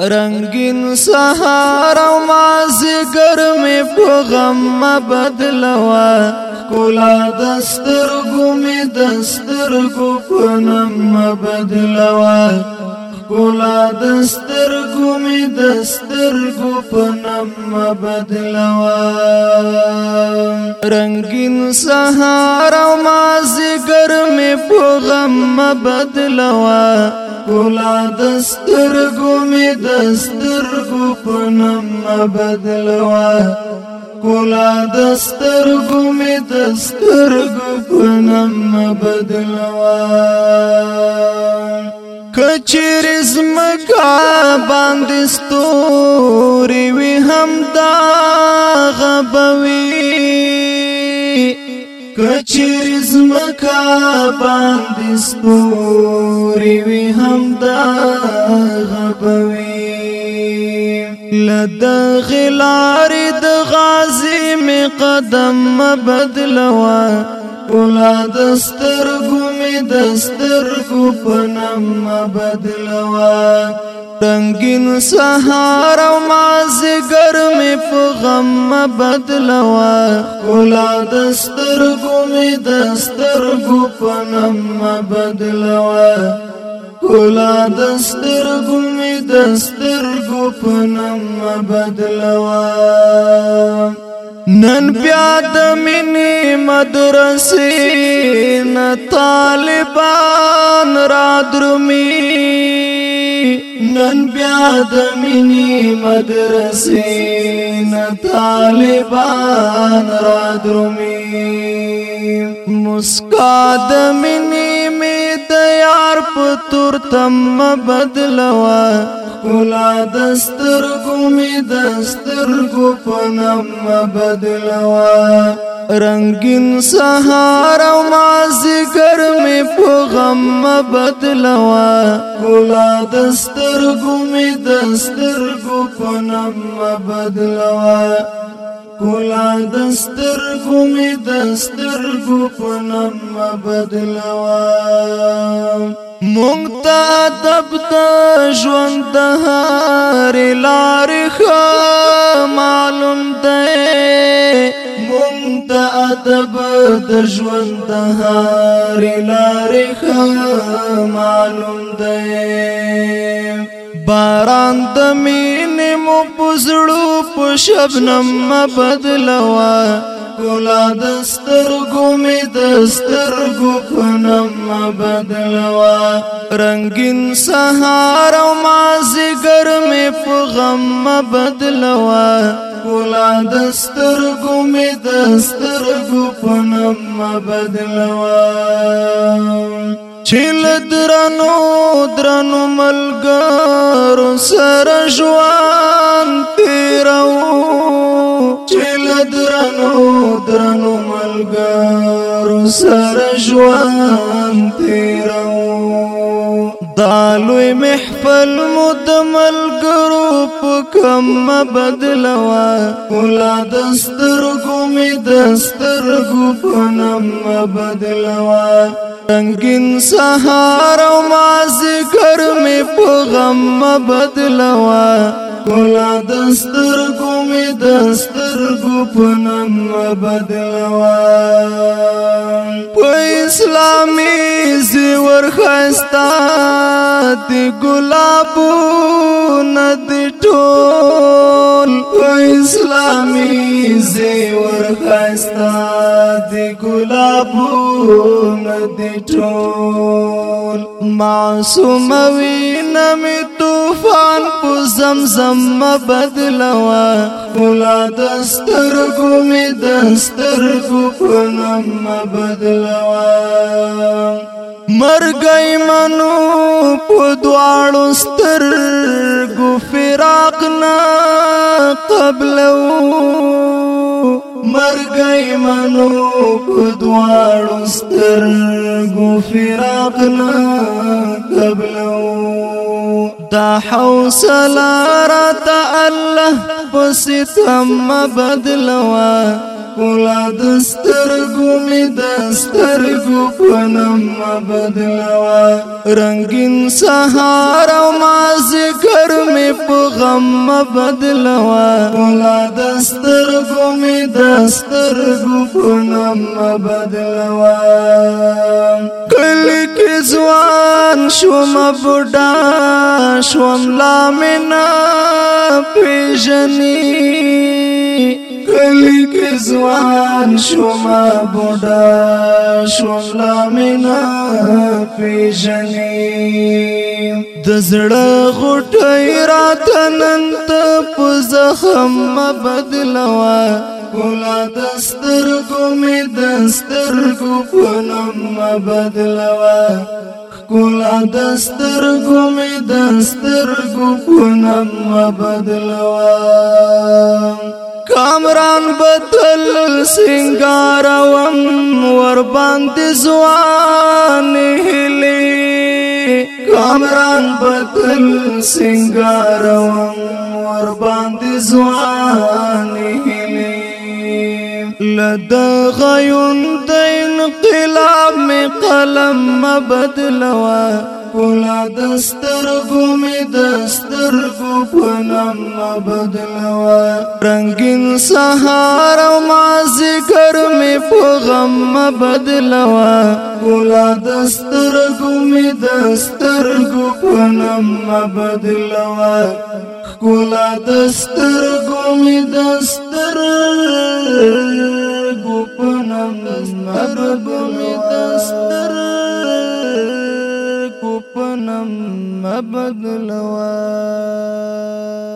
رنگین سهار او مازګر می په غم بدلوا کولا دسترګو می دسترګو په نم بدلوا کولا دستر سترګو می د سترګو په نام بدلوا رنگین سهار او مازګر می په غم بدلوا کولا د سترګو می د سترګو په نام بدلوا کولا دسترګو می دسترګو په نام بدلوا کچر زمکا باندې ستوري وي هم دا غبوي کچر زمکا باندې ستوري وي هم دا غبوي لد غلار د غازي می قدم بدلوا اولا دسترگو می دسترگو پنم بدلوا رنگین سهار او مازگر می پغم بدلوا اولا دسترگو می دسترگو پنم بدلوا اولا دسترگو می دسترگو پنم بدلوا نن بیا د منی مدرسې نه طالبان را درمی نن بیا د منی مدرسې نه طالبان را درمی مسکا د منی می د یار په تور تم بدلوا خپلا دستر گمی دستر گو پنم بدلوا رنگین سهار او مازی گرمی پو غم بدلوا کلا دستر گمی دستر گو پنم بدلوا کلا دستر گمی دستر گو پنم بدلوا مونږ ته ادب د ژوند د هر لارې معلوم دی مونږ ته ادب د ژوند د هر لارې معلوم دی باران د مینې مو پزړو په شبنم بدلوا ګلا د سترګو می د سترګو په نم بدلوا رنگین سهار او مازیګر می په غم بدلوا ګلا د سترګو می د سترګو په نم بدلوا چل درنو درنو ملګرو سره ژوند تیرو چل درنو درنو ملګرو سره ژوند تیرو دالوی محفل مد ملګرو پکم بدلوا کلا دسترګو می دسترګو پنم بدلوا رنگین سهار او مازګر می په غم بدلوا کولا دستر کوم دست سترګو په نن بدلوا په اسلامي زیور خستا دی ګلابو ند ټول په اسلامي زیور خستا دی ګلابو ند ټول معصوم وینا می طوفان په زمزم بدلوا فلا دسترګو می دسترګو په نم بدلوا مرګي منو په دواړو سترګو فراق نه قبلو مرګي منو په دواړو سترګو فراق نه قبلو دا حوصله راته الله پس تم بدلوا خپلا دسترګو می دسترګو پنم بدلوا رنگین سهار او مازګر می په غم بدلوا خپلا دسترګو می دسترګو پنم بدلوا کله کې ځوان شوم بډا شوم لا مینا پیژنی کلی کې ځوان شوما بوډا شولا مینا پیژنې د زړه غټي راتنن ته په زخم بدلوا کولا دستر کو می دستر کو پنم بدلوا کولا دستر کو می دستر کو پنم بدلوا ګران بدل سنگاروم ور باندې زوان هلي کامران بدل سنگاروم ور باندې زوان هلي لدا غيون د انقلاب می قلم مبدلوا ښکلا د سترګو مې د سترګو په نام بدلوا رنگین سهار او مازیګر مې په غم بدلوا ښکلا د سترګو مې د سترګو په نام بدلوا ښکلا د سترګو مې د سترګو په نام بدلوا محمد الوان